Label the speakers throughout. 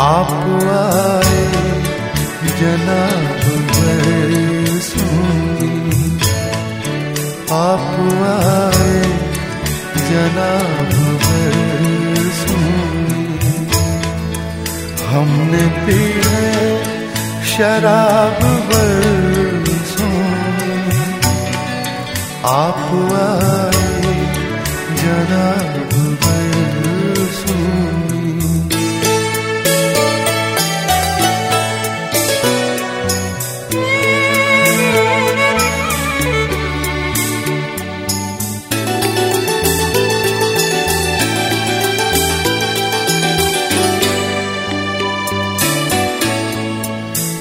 Speaker 1: आप आए, जनाब बरसूँगी आप आए, जनाब बरसूँगी हमने पी है शराब बरसूँगी आप आए, जनाब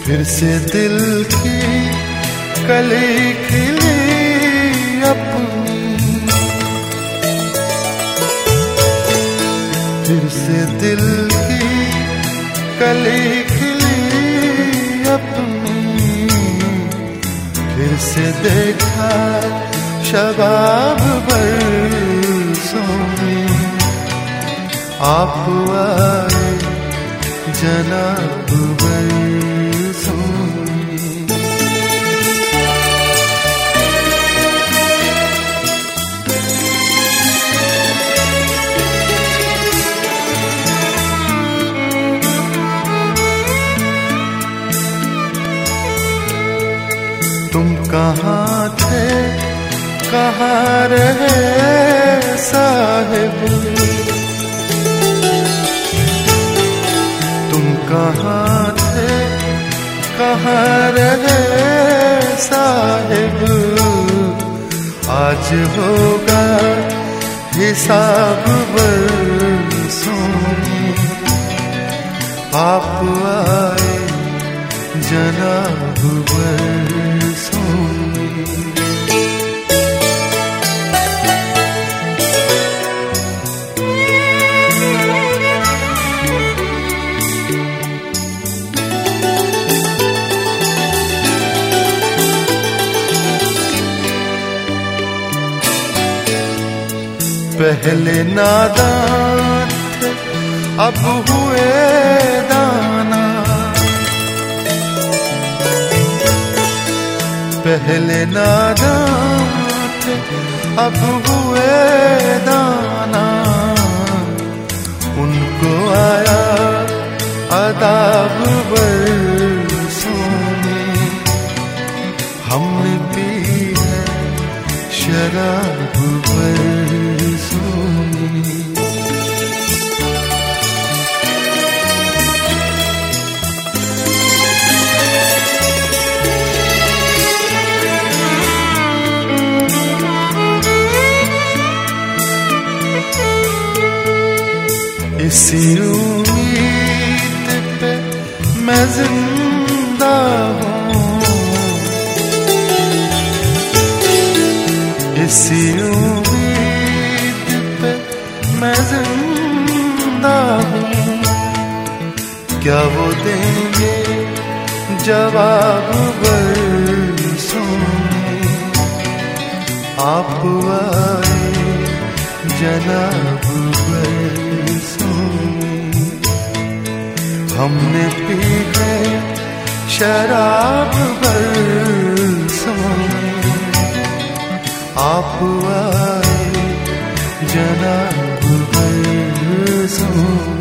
Speaker 1: फिर से दिल की कली खिली अपनी। फिर से दिल की कली खिली अपनी। फिर से देखा शबाब बरसों आप आए जनाब बरसों तुम कहाँ थे? कहाँ रहे साहिब? तुम कहाँ थे? कहाँ रहे साहिब? आज होगा हिसाब आप आए जनाब बरसों। पहले नादान, अब हुए दाना। पहले नादान, अब हुए दाना। उनको आया अदाब बरसों हमने पी है शराब इसी उम्मीद पे मैं ज़िंदा उम्मीद पे मैं ज़िंदा क्या वो देंगे जवाब आप आए जनाब बरसों में हमने पी गए शराब बल में आप आए जनाब बरसों।